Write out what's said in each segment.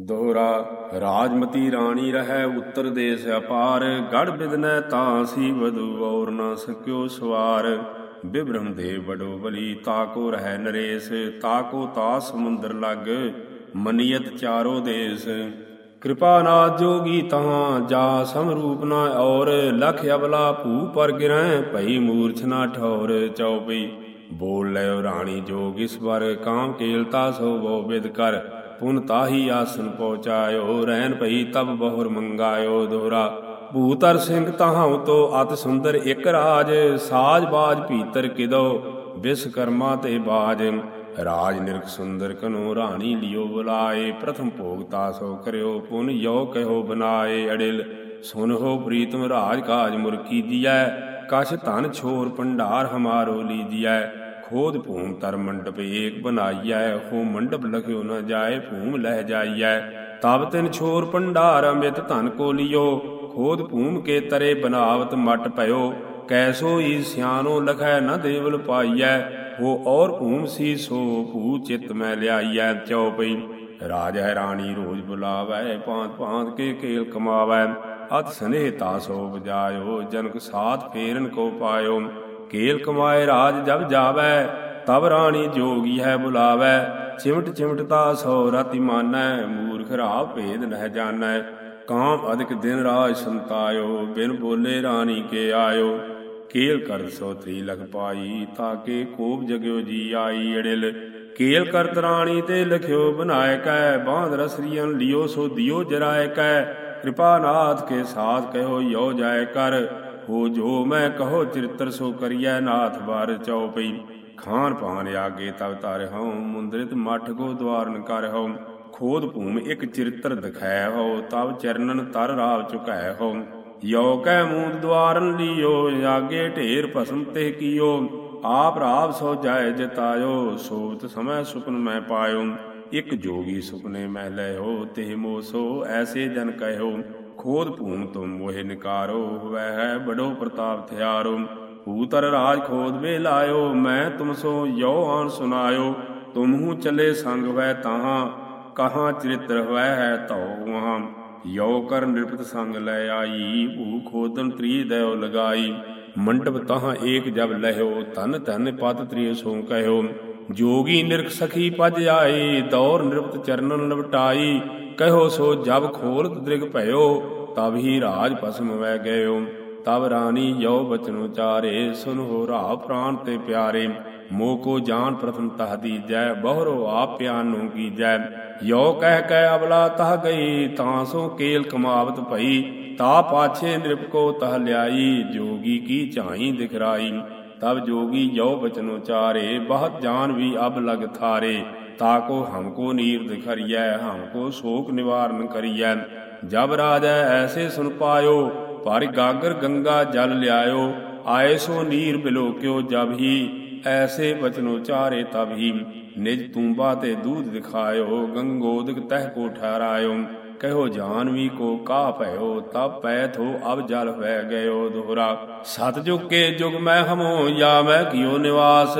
ਦੋਹਰਾ ਰਾਜਮਤੀ ਰਾਣੀ ਰਹਿ, ਉੱਤਰ ਦੇਸ ਅਪਾਰ। ਗੜ ਬਿਦਨੈ ਤਾਂ ਵਦੂ ਔਰ ਨਾ ਸਕਿਓ ਸਵਾਰ। ਬਿਬ੍ਰਹਮ ਦੇ ਬੜੋ ਬਲੀ, ਤਾਕੋ ਰਹਿ ਨਰੇਸ। ਤਾਕੋ ਤਾ ਸਮੁੰਦਰ ਲਗ, ਮਨੀਅਤ ਚਾਰੋ ਦੇਸ। ਕਿਰਪਾ ਨਾਥ ਜੋਗੀ ਤਹਾਂ, ਜਾ ਸਮਰੂਪ ਨਾ ਔਰ। ਲਖ ਅਬਲਾ ਭੂ ਪਰ ਗਿਰੈ, ਭਈ ਮੂਰਛ ਨਾ ਠੌਰ ਚਉਪਈ ਬੋਲ ਲਿਓ ਰਾਣੀ ਜੋਗ, ਇਸ ਵਰ ਕਾਮ ਕੇਲਤਾ ਸੋ ਬੋ ਵਿਦ ਕਰ। ਪੁਨ ਤਾਹੀ ਆਸਨ ਪਹੁੰਚਾਇਓ, ਰਹਿਣ ਭਈ ਤਬ ਬਹੁਰ ਮੰਗਾਇਓ ਦੋਹਰਾ। ਭੂਤਰ ਸਿੰਘ ਤਹਾਉ ਤੋ ਅਤ ਸੁੰਦਰ ਇਕ ਰਾਜ, ਸਾਜ ਬਾਜ ਭੀਤਰ ਕਿਦੋ ਵਿਸਕਰਮਾ ਤੇ ਬਾਜ। ਰਾਜ ਨਿਰਖ ਸੁੰਦਰ ਕਨੋ ਰਾਣੀ ਲਿਓ ਬੁਲਾਏ, ਪ੍ਰਥਮ ਭੋਗ ਤਾਸੋ ਕਰਿਓ, ਪੁਨ ਯੋ ਕਹਿਓ ਬਨਾਏ ਅੜਿਲ। ਸੁਨਹੋ ਪ੍ਰੀਤਮ ਰਾਜ ਕਾਜ ਮੁਰਕੀ ਦੀਐ, ਕਛ ਧਨ ਛੋਰ ਭੰਡਾਰ ਹਮਾਰੋ ਲੀਜੀਐ। ਖੋਦ ਭੂਮ ਤਰ ਮੰਡਪ ਏਕ ਬਨਾਈਐ ਹੋ ਮੰਡਪ ਲਖਿਓ ਨ ਜਾਏ, ਭੂਮ ਲਹਿ ਜਾਈਐ। ਤਬ ਤਿਨ ਛੋਰ ਭੰਡਾਰ ਅਮਿਤ ਧਨ ਕੋ ਲਿਓ, ਖੋਦ ਭੂਮ ਕੇ ਤਰੇ ਬਨਾਵਤ ਮਟ ਭਇਓ। ਕੈਸੋ ਈ ਸਿਆਨੋ ਲਖੈ ਨ ਦੇਵਲ ਪਾਈਐ ਹੋ ਔਰ ਭੂਮ ਸੀ ਸੋ ਭੂ ਚਿਤ ਮੈਂ ਲਿਆਈਐ ਚਉਪਈ ਰਾਜ ਹੈ ਰਾਣੀ ਰੋਜ ਬੁਲਾਵੈ ਪਾਂਤ ਪਾਂਤ ਕੇ ਕੇਲ ਕਮਾਵੈ। ਅਤ ਸਨੇਹ ਤਾਸੋ ਬਜਾਇਓ ਜਨਕ ਸਾਥ ਫੇਰਨ ਕੋ ਪਾਇਓ। ਕੇਲ ਕਮਾਏ ਰਾਜ ਜਬ ਜਾਵੈ, ਤਬ ਰਾਣੀ ਜੋਗੀ ਹੈ ਬੁਲਾਵੈ। ਚਿਮਟ ਚਿਮਟਤਾ ਸੋ ਰਤੀ ਮਾਨੈ, ਮੂਰਖ ਰਾ ਭੇਦ ਨਹਿ ਜਾਣੈ। ਕਾਮ ਅਧਿਕ ਦਿਨ ਰਾਜ ਸੰਤਾਇਓ, ਬਿਨ ਬੋਲੇ ਰਾਣੀ ਕੇ ਆਇਓ। ਕੇਲ ਕਰ ਸੋ ਤ੍ਰੀ ਲਗ ਪਾਈ, ਤਾਕੇ ਕੋਪ ਜਗਿਓ ਜੀ ਆਈ ਅੜਿਲ। ਕੇਲ ਕਰਤ ਰਾਣੀ ਤੇ ਲਖਿਓ ਬਨਾਇ ਕੈ ਬਾਂਧ ਰਸਰੀਆਂ ਲਿਓ ਸੋ ਦਿਓ ਜਰਾਇ ਕੈ ਕਿਰਪਾ ਨਾਥ ਕੇ ਸਾਥ ਕਹਿਓ ਯੋ ਜਾਇ ਕਰ। ਹੋ ਜੋ ਮੈਂ ਕਹੋ ਚਿਰਤਰ ਸੋ ਕਰੀਐ ਨਾਥ ਬਾਰ ਚਉਪਈ। ਖਾਨ ਪਾਨ ਆਗੇ ਤਬ ਤਾਰੇ ਹਉ, ਮੁੰਦਰਿਤ ਮਠ ਕੋ ਦਵਾਰਨ ਕਰ ਹਉ। ਖੋਦ ਭੂਮ ਇਕ ਚਿਰਤਰ ਦਿਖਾਇ ਹੋ ਤਬ ਚਰਨਨ ਤਰ ਰਾਵ ਚੁਕਾਇ ਹੋ ਯੋ ਕੈ ਮੂੰਦ ਦਵਾਰਨ ਲਿਓ, ਆਗੇ ਢੇਰ ਭਸਮ ਤੇ ਕੀਓ। ਆਪ ਰਾਵ ਸੋ ਜਾਏ ਜਤਾਇਓ ਸੋਤ ਸਮੈ ਸੁਪਨ ਮੈਂ ਪਾਇਓ। ਇਕ ਜੋਗੀ ਸੁਪਨੇ ਮੈਂ ਲਿਓ ਤੇ ਮੋਸੋ, ਐਸੇ ਜਨ ਕਹਿਓ। ਖੋਦ ਭੂਮ ਤੁਮ ਮੋਹਿ ਨਿਕਾਰੋ, ਵਹਿ ਹੈ ਬੜੋ ਪ੍ਰਤਾਪ ਥਿਆਰੋ। ਭੂਤਰ ਰਾਜ ਖੋਦ ਵੇ ਲਾਇਓ, ਮੈਂ ਤੁਮ ਸੋ ਯੋ ਆਨ ਸੁਨਾਇਓ। ਤੁਮਹੂ ਚਲੇ ਸੰਗ ਵੈ ਤਾਹਾਂ, ਕਹਾਂ ਚਰਿਤ੍ਰ ਹੋਇ ਹੈ ਤਉ ਵਹਾਂ ਯੋ ਕਰ ਨਿਰਪਤ ਸੰਗ ਲੈ ਆਈ, ਭੂ ਖੋਦਨ ਤ੍ਰੀ ਦਇਓ ਲਗਾਈ। ਮੰਡਪ ਤਹਾਂ ਏਕ ਜਬ ਲਹਿਓ ਤਨ ਤਨ ਪਤ ਤ੍ਰਿਯ ਸੋ ਕਹਿਓ। ਜੋਗੀ ਨਿਰਖ ਸਖੀ ਪਜ ਆਈ ਦੌਰ ਨਿਰਪਤ ਚਰਨਨ ਲਵਟਾਈ ਕਹਿਓ ਸੋ ਜਬ ਖੋਲਤ ਦ੍ਰਿਗ ਭਇਓ, ਤਬ ਹੀ ਰਾਜ ਪਸਮ ਵੈ ਗਇਓ। ਤਬ ਰਾਣੀ ਯੋ ਬਚਨ ਉਚਾਰੇ, ਸੁਨਹੁ ਰਾ ਪ੍ਰਾਨ ਤੇ ਪਿਆਰੇ। ਮੋ ਕੋ ਜਾਣ ਪ੍ਰਥਮ ਤਹ ਦੀਜੈ, ਬਹਰੋ ਆਪ ਪਿਆਨੋ ਕੀਜੈ ਯੋ ਕਹਿ ਕੈ ਅਬਲਾ ਤਹ ਗਈ, ਤਾਂ ਸੋ ਕੇਲ ਕਮਾਵਤ ਭਈ। ਤਾ ਪਾਛੇ ਨਿਰਪ ਕੋ ਤਹ ਲਿਆਈ, ਜੋਗੀ ਕੀ ਝਾਈ ਦਿਖਰਾਈ। ਤਬ ਜੋਗੀ ਯੋ ਬਚਨ ਉਚਾਰੇ, ਬਹੁਤ ਜਾਨ ਵੀ ਅਬ ਲਗ ਥਾਰੇ। ਤਾਕੋ ਹਮਕੋ ਨੀਰ ਦਿਖਰੀਐ ਹਮਕੋ ਸ਼ੋਕ ਨਿਵਾਰਨ ਕਰੀਐ। ਜਬ ਰਾਜੈ ਐਸੇ ਸੁਨ ਪਾਇਓ, ਪਰ ਗਾਗਰ ਗੰਗਾ ਜਲ ਲਿਆਇਓ। ਆਏ ਸੋ ਨੀਰ ਬਿਲੋਕਿਓ ਜਬ ਹੀ, ਐਸੇ ਬਚਨ ਉਚਾਰੇ ਤਬ ਹੀ। ਨਿਜ ਤੂੰਬਾ ਤੇ ਦੂਧ ਦਿਖਾਇਓ, ਗੰਗੋਦਕ ਤਹਿ ਕੋ ਠਹਿਰਾਇਓ। ਕਹਿਓ ਜਾਨਵੀ ਕੋ ਕਾ ਭਇਓ, ਤਬ ਪੈ ਥੋ ਅਬ ਜਲ ਵਹਿ ਗਇਓ ਦੋਹਰਾ। ਸਤ ਜੁਗ ਕੇ ਜੁਗ ਮੈਂ ਹਮੋ, ਯਾ ਮੈਂ ਕਿਓ ਨਿਵਾਸ।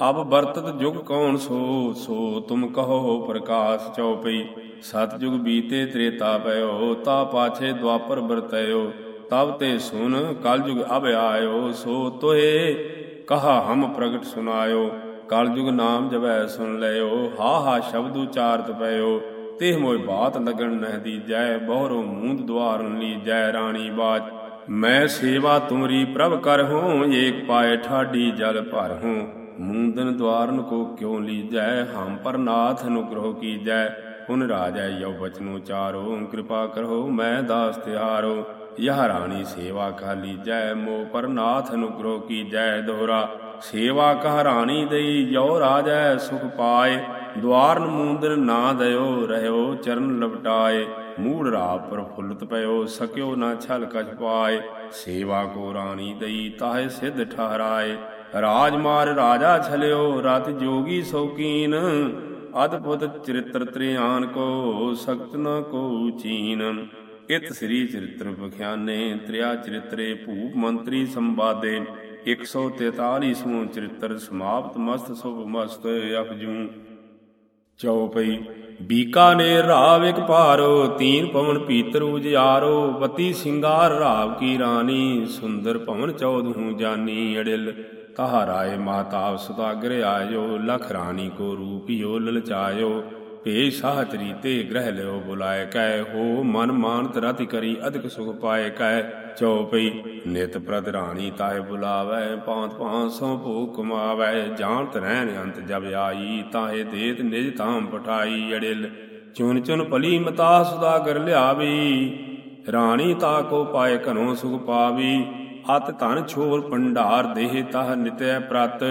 ਅਬ ਬਰਤਤ ਜੁਗ ਕੌਣ ਸੋ? ਸੋ ਤੁਮ ਕਹੋ ਪ੍ਰਕਾਸ਼ ਚਉਪਈ। ਸਤਜੁਗ ਬੀਤੇ ਤ੍ਰੇਤਾ ਪਇਓ ਤਾ ਪਾਛੇ ਦਵਾਪਰ ਵਰਤਿਓ ਤਬ ਤੇ ਸੁਨ, ਕਲਯੁਗ ਅਬ ਆਇਓ। ਸੋ ਤੋਏ ਕਹਾ ਹਮ ਪ੍ਰਗਟ ਸੁਨਾਇਓ। ਕਲਯੁਗ ਨਾਮ ਜਬੈ ਸੁਨ ਲਿਓ ਹਾ ਹਾ ਸ਼ਬਦ ਉਚਾਰਤ ਪਇਓ ਤੇਹ ਮੋਇ ਬਾਤ ਲਗਣ ਨਹਿ ਦੀਜੈ, ਬਹੁਰੋ ਮੂੰਦ ਦਵਾਰਨ ਲੀਜੈ ਰਾਣੀ ਬਾਜ ਮੈਂ ਸੇਵਾ ਤੁਮਰੀ ਪ੍ਰਭ ਕਰਹੂੰ, ਏਕ ਪਾਏ ਠਾਡੀ ਜਲ ਭਰਹੂੰ। ਮੂੰਦਨ ਦਵਾਰਨ ਕੋ ਕਿਉ ਲੀਜੈ? ਹਮ ਪਰ ਨਾਥ ਅਨੁਗ੍ਰਹ ਕੀਜੈ। ਪੁਨ ਰਾਜੈ ਯੋ ਬਚਨੁ ਚਾਰੋ, ਕਿਰਪਾ ਕਰੋ, ਮੈਂ ਦਾਸ ਤਿਹਾਰੋ। ਯਹ ਰਾਣੀ ਸੇਵਾ ਕਾ ਲੀਜੈ, ਮੋ ਪਰ ਨਾਥ ਅਨੁਗ੍ਰਹ ਕੀਜੈ। ਦੋਹਰਾ, ਸੇਵਾ ਕਹ ਰਾਣੀ ਦਈ ਜੋ ਰਾਜੈ ਸੁਖ ਪਾਏ। ਦਵਾਰਨ ਮੂੰਦਰ ਨਾ ਦਇਓ, ਰਹਿਓ ਚਰਨ ਲਪਟਾਏ। ਮੂੜ ਰਾਪ ਪਰ ਫੁੱਲਤ ਪਇਓ, ਸਕਿਓ ਨਾ ਛਲ ਕਛ ਪਾਏ। ਸੇਵਾ ਕੋ ਰਾਣੀ ਦਈ, ਤਾਹੇ ਸਿਧ ਠਹਰਾਏ। ਰਾਜਮਾਰ ਰਾਜਾ ਛਲਿਓ, ਰਤ ਜੋਗੀ ਸੌਕੀਨ ਅਦਭੁਤ ਚਰਿਤ੍ਰ ਤ੍ਰਿਆਨ ਕੋ, ਸਖਤ ਨ ਕੋ ਚੀਨ। ਇਤ ਸ੍ਰੀ ਚਰਿਤ੍ਰ ਬਖਿਆਨੇ ਤ੍ਰਿਆ ਚਰਿਤਰੇ ਭੂਪ ਮੰਤਰੀ ਸੰਵਾਦੇ। 143ਵਾਂ ਚਰਿਤ੍ਰ ਸਮਾਪਤ, ਮਸਤ ਸੁਭ ਮਸਤ ਅਪਜੂ ਚਉਪਈ ਬੀਕਾਨੇਰ ਰਾਵ ਇੱਕ ਭਾਰੋ, ਤੀਨ ਪਵਨ ਪੀਤਰ ਉਜਿਆਰੋ ਪਤੀ ਸਿੰਗਾਰ ਰਾਵ ਕੀ ਰਾਣੀ ਸੁੰਦਰ ਭਵਨ ਚੌਦਹੂ ਜਾਨੀ ਅੜਿਲ। ਤਹਾ ਰਾਏ ਮਾਤਾਵ ਸੁਦਾਗਰ ਆਇਓ, ਲਖ ਰਾਣੀ ਕੋ ਰੂਪਿਓ ਲਲਚਾਇਓ ਭੇਜ ਸਾਹ ਤਰੀਤੇ ਗ੍ਰਹਿ ਲਿਓ ਬੁਲਾਏ ਕੈ, ਹੋ ਮਨ ਮਾਨਤ ਰਤਿ ਕਰੀ ਅਧਿਕ ਸੁਖ ਪਾਏ ਕੈ, ਚਉਪਈ ਨਿਤ ਪ੍ਰਦ ਰਾਣੀ ਤਾਏ ਬੁਲਾਵੇ ਪਾਂਤ ਪਾਂਸੋਂ ਭੂਖ ਕਮਾਵੇ, ਜਾਣਤ ਰਹਿਣ ਅੰਤ ਜਬ ਆਈ, ਤਾਹੇ ਦੇਤ ਨਿਜ ਤਾਮ ਪਠਾਈ, ਅੜਿਲ ਚੁਨ ਚੁਨ ਭਲੀ ਮਤਾ ਸੁਦਾਗਰ ਲਿਆਵੀ, ਰਾਣੀ ਤਾ ਕੋ ਪਾਏ ਘਨੋ ਸੁਖ ਪਾਵੀ ਅਤ ਧਨ ਛੋਰ ਪੰਡਾਰ ਦੇਹ ਤਹ ਨਿਤੈ ਪ੍ਰਤ,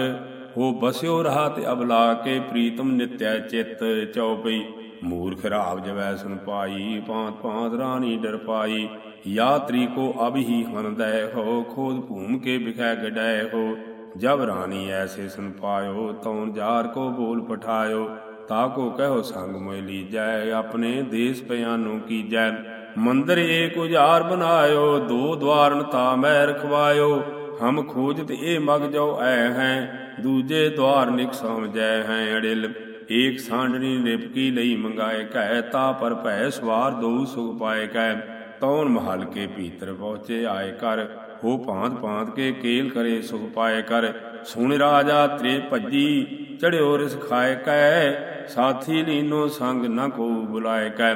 ਹੋ ਬਸਿਓ ਰਹਾ ਤੇ ਅਬਲਾ ਕੇ ਪ੍ਰੀਤਮ ਨਿਤੈ ਚਿਤ ਚਉਪਈ। ਮੂਰਖ ਰਾਵ ਜਵੈ ਸੁਨ ਪਾਈ ਪਾਂਤ ਪਾਂਤ ਰਾਣੀ ਡਰ ਪਾਈ। ਯਾਤਰੀ ਕੋ ਅਬ ਹੀ ਹਨਦੈ ਹੋ, ਖੋਦ ਭੂਮ ਕੇ ਬਿਖੈ ਗਡੈ ਹੋ। ਜਬ ਰਾਣੀ ਐਸੇ ਸੁਨ ਪਾਇਓ ਤਉਨ ਜਾਰ ਕੋ ਬੋਲ ਪਠਾਇਓ। ਤਾ ਕੋ ਕਹਿਓ ਸੰਗ ਮੋਇ ਲੀਜੈ, ਆਪਣੇ ਦੇਸ ਪਿਆਨੋ ਕੀਜੈ। ਮੰਦਰ ਏਕ ਉਜਾਰ ਬਨਾਇਓ ਦੋ ਦਵਾਰਨ ਤਾ ਮੈਂ ਰਖਵਾਇਓ ਹਮ ਖੋਜਤ ਇਹ ਮਗ ਜਾਓ ਐ ਹੈ, ਦੂਜੇ ਦਵਾਰ ਨਿਕ ਸਮਝੈ ਹੈ ਅੜਿਲ। ਏਕ ਸਾਂਢਣੀ ਨਿਪਕੀ ਲਈ ਮੰਗਾਏ ਕਹਿ ਤਾ ਪਰ ਭੈ ਸਵਾਰ ਦੋ ਸੁਖ ਪਾਏ ਕਹਿ ਤੌਣ ਮਹਲ ਕੇ ਭੀਤਰ ਪਹੁੰਚੇ ਆਏ ਕਰ ਹੋ ਭਾਂਤ ਭਾਂਤ ਕੇ ਕੇਲ ਕਰੇ ਸੁਖ ਪਾਏ ਕਰ ਸੁਣ ਰਾਜਾ ਤ੍ਰੇ ਭੱਜੀ, ਚੜਿਓ ਰਿਸ ਖਾਏ ਕੈ। ਸਾਥੀ ਲੀਨੋ ਸੰਗ ਨ ਕੋ ਬੁਲਾਏ ਕੈ।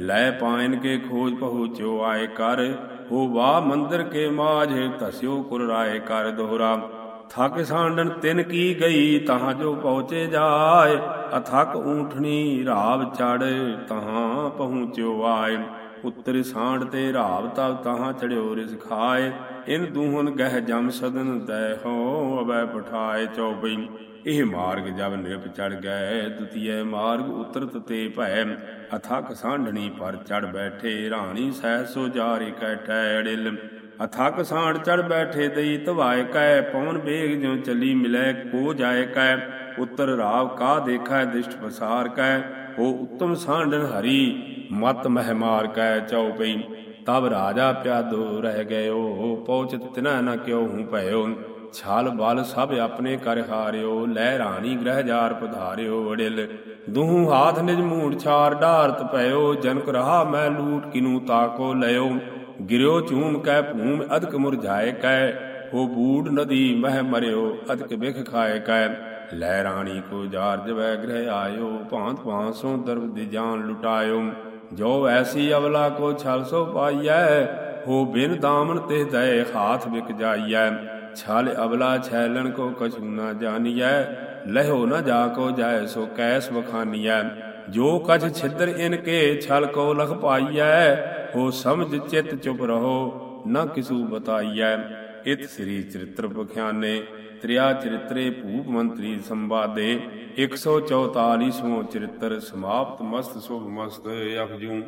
ਲੈ ਪਾਇਨ ਕੇ ਖੋਜ ਪਹੁੰਚਿਓ ਆਏ ਕਰ। ਹੋ ਵਾ ਮੰਦਰ ਕੇ ਮਾਝ ਧਸਿਓ ਕੁਰ ਰਾਏ ਕਰ ਦੋਹਰਾ। ਥਕ ਸਾਂਡਨ ਤਿਨ ਕੀ ਗਈ ਤਹਾਂ ਜੋ ਪਹੁੰਚੇ ਜਾਏ। ਅਥਕ ਊਠਣੀ ਰਾਵ ਚੜ ਤਹਾਂ ਪਹੁੰਚਿਓ ਆਏ। ਉੱਤਰ ਸਾਂਢ ਤੇ ਰਾਵ ਤਬ ਤਹਾਂ ਚੜਿਓ ਰਿਸ ਖਾਏ। ਇਨ ਦੂਹਨ ਗਹਿ ਜਮ ਸਦਨ ਦੈ ਹੋ ਅਬੈ ਪਠਾਏ ਚੌਪਈ ਇਹ ਮਾਰਗ ਜਬ ਨਿਰਪ ਚੜ ਗਏ ਦੁਤੀਏ ਮਾਰਗ ਉਤਰਤ ਤੇ ਭੈ। ਅਥਕ ਸਾਂਢਣੀ ਪਰ ਚੜ ਬੈਠੇ, ਰਾਣੀ ਸਹਿ ਸੋ ਜਾਰੀ ਕੈਠੈ ਅੜਿਲ ਅਥਕ ਸਾਂਢ ਚੜ ਬੈਠੇ ਦਈ ਤਵਾਏ ਕੈ ਪਵਨ ਬੇਗ ਜਿਉ ਚਲੀ ਮਿਲੈ, ਕੋ ਜਾਏ ਕੈ। ਉਤਰ ਰਾਵ ਕਾ ਦੇਖੈ, ਦਿਸ਼ਟ ਪਸਾਰ ਕੈ, ਹੋ ਉੱਤਮ ਸਾਂਢਨ ਹਰੀ। ਮਤ ਮਹਿ ਮਾਰ ਕੈ ਚਉਪਈ ਤਬ ਰਾਜਾ ਪਿਆਦੋ ਰਹਿ ਗਇਓ, ਪਹੁੰਚਤ ਤਿਨਾ ਨ ਕਿਉ ਹੂੰ ਭਇਓ। ਛਾਲ ਬਲ ਸਭ ਆਪਣੇ ਕਰ ਹਾਰਿਓ, ਲੈ ਰਾਣੀ ਗ੍ਰਹਿ ਜਾਰ ਪਧਾਰਿਓ ਅੜਿਲ ਦੂਹ ਹਾਥ ਨਿਜ ਮੂੜ ਛਾਰ ਢਾਰਤ ਪਇਓ ਜਨਕ ਰਹਾ ਮੈਂ ਲੂਟ ਕਿਨੂ ਤਾਕੋ ਲਿਓ ਗਿਰਿਓ ਝੂਮ ਕੈ ਭੂਮ ਅਦਕ ਮੁਰਝਾਏ ਕੈ, ਹੋ ਬੂੜ ਨਦੀ ਮਹਿ ਮਰਿਓ ਅਦਕ ਬਿਖ ਖਾਏ ਕੈ। ਲੈ ਰਾਣੀ ਕੋ ਜਾਰ ਜਵੈ ਗ੍ਰਹਿ ਆਇਓ ਭਾਂਤ ਭਾਂਸੋਂ ਦਰਬ ਦੀ ਜਾਨ ਲੁਟਾਇਓ। ਜੋ ਐਸੀ ਅਵਲਾ ਕੋ ਛਲ ਸੋ ਪਾਈਐ, ਹੋ ਬਿਨ ਦਾਮਨ ਤੇ ਦਏ ਹਾਥ ਵਿਕ ਜਾਈਐ। ਛਲ ਅਵਲਾ ਛੈਲਣ ਕੋ ਕਛੂ ਨਾ ਜਾਣੀਐ ਲਹਿਓ ਨ ਜਾ ਕੋ ਜਾਏ ਸੋ ਕੈਸ ਵਖਾਨੀਐ। ਜੋ ਕਛ ਛਿੱਦਰ ਇਨ ਕੇ ਛਲ ਕੋ ਲਖ ਪਾਈਐ, ਹੋ ਸਮਝ ਚਿਤ ਚੁਪ ਰਹੋ, ਨਾ ਕਿਸੂ ਬਤਾਈਐ। ਇਤ ਸ੍ਰੀ ਚਰਿਤ੍ਰ ਪਖਿਆਨੇ, ਤ੍ਰਿਆ ਚਰਿਤਰੇ ਭੂਪ ਮੰਤਰੀ ਸੰਵਾਦੇ 144ਵਾਂ ਚਰਿਤ੍ਰ ਸਮਾਪਤ ਮਸਤ ਸੁਭ ਮਸਤ ਅਖਜੂ